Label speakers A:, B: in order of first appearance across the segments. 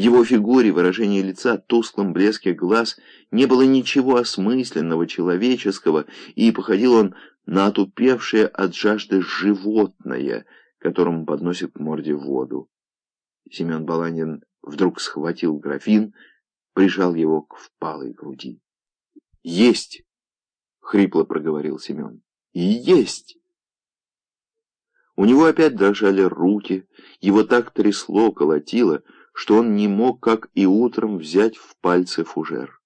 A: его фигуре, выражении лица, тусклом блеске глаз не было ничего осмысленного, человеческого, и походил он на отупевшее от жажды животное, которому подносит к морде воду. Семен Баланин вдруг схватил графин, прижал его к впалой груди. «Есть!» — хрипло проговорил Семен. «Есть!» У него опять дрожали руки, его так трясло, колотило, что он не мог, как и утром, взять в пальцы фужер.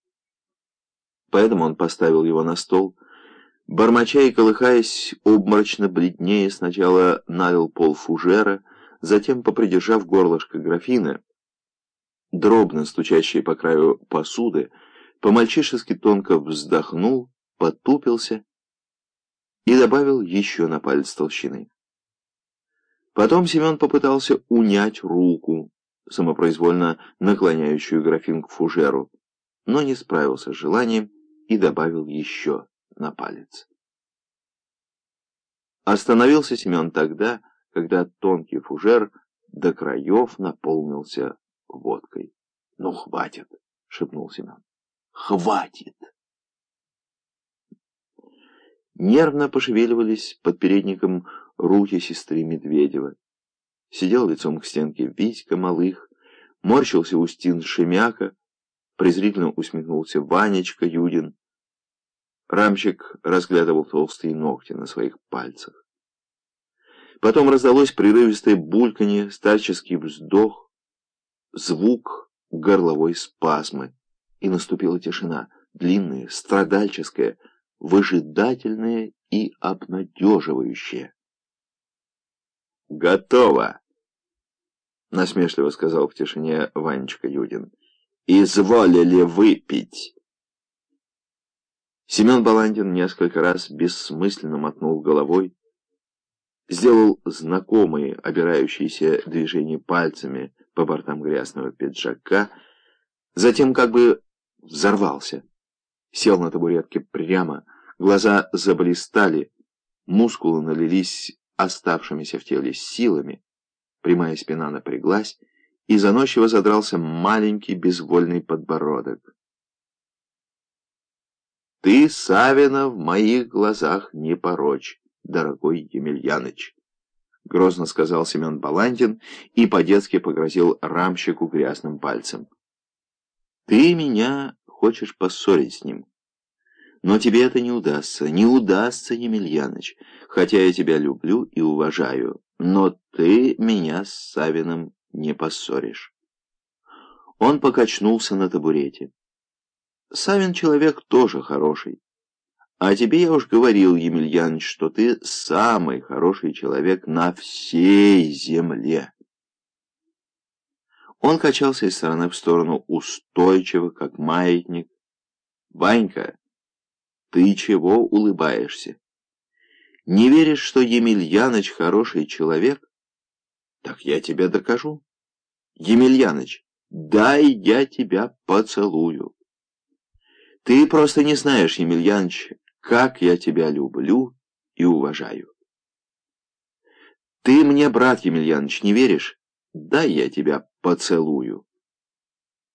A: Поэтому он поставил его на стол, бормоча и колыхаясь, обморочно бледнее, сначала налил пол фужера, затем, попридержав горлышко графина, дробно стучащие по краю посуды, по-мальчишески тонко вздохнул, потупился и добавил еще на палец толщины. Потом Семен попытался унять руку, самопроизвольно наклоняющую графин к фужеру, но не справился с желанием и добавил еще на палец. Остановился Семен тогда, когда тонкий фужер до краев наполнился водкой. «Ну, хватит!» — шепнул Семен. «Хватит!» Нервно пошевеливались под передником руки сестры Медведева. Сидел лицом к стенке Витька Малых, морщился Устин Шемяка, презрительно усмехнулся Ванечка Юдин. Рамчик разглядывал толстые ногти на своих пальцах. Потом раздалось прерывистое бульканье, старческий вздох, звук горловой спазмы, и наступила тишина, длинная, страдальческая, выжидательная и обнадеживающая. «Готово!» — насмешливо сказал в тишине Ванечка Юдин. «Изволили выпить!» Семен Баландин несколько раз бессмысленно мотнул головой, сделал знакомые обирающиеся движения пальцами по бортам грязного пиджака, затем как бы взорвался, сел на табуретке прямо, глаза заблистали, мускулы налились оставшимися в теле силами, прямая спина напряглась, и заносчиво задрался маленький безвольный подбородок. «Ты, Савина, в моих глазах не порочь, дорогой Емельяныч», — грозно сказал Семен Баландин и по-детски погрозил рамщику грязным пальцем. «Ты меня хочешь поссорить с ним?» Но тебе это не удастся, не удастся, Емельяныч, хотя я тебя люблю и уважаю, но ты меня с Савиным не поссоришь. Он покачнулся на табурете. Савин человек тоже хороший. А тебе я уж говорил, Емельяныч, что ты самый хороший человек на всей земле. Он качался из стороны в сторону устойчиво, как маятник. Ванька, ты чего улыбаешься? Не веришь, что Емельяныч хороший человек? Так я тебе докажу. Емельяныч, дай я тебя поцелую. Ты просто не знаешь, Емельяныч, как я тебя люблю и уважаю. Ты мне, брат Емельяныч, не веришь? Дай я тебя поцелую.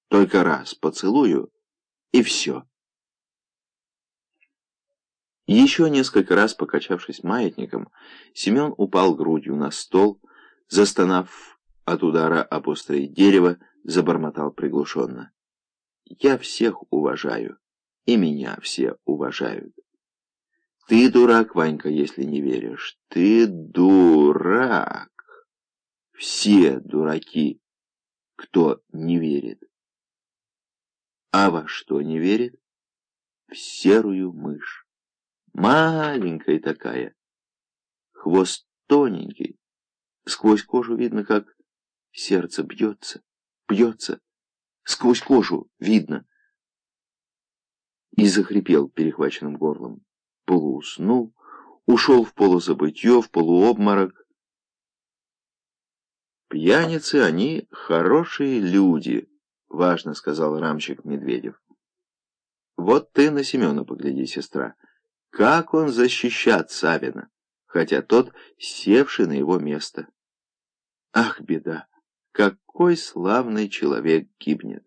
A: Только раз поцелую, и все. Еще несколько раз покачавшись маятником, Семен упал грудью на стол, застонав от удара об острое дерево, забормотал приглушенно. «Я всех уважаю, и меня все уважают. Ты дурак, Ванька, если не веришь. Ты дурак. Все дураки, кто не верит. А во что не верит? В серую мышь. Маленькая такая. Хвост тоненький. Сквозь кожу видно, как сердце бьется, бьется. Сквозь кожу видно. И захрипел перехваченным горлом. Полууснул, ушел в полузабытье, в полуобморок. «Пьяницы, они хорошие люди», — важно сказал рамщик Медведев. «Вот ты на Семена погляди, сестра». Как он защищат Савина, хотя тот севший на его место? Ах, беда! Как такой славный человек гибнет.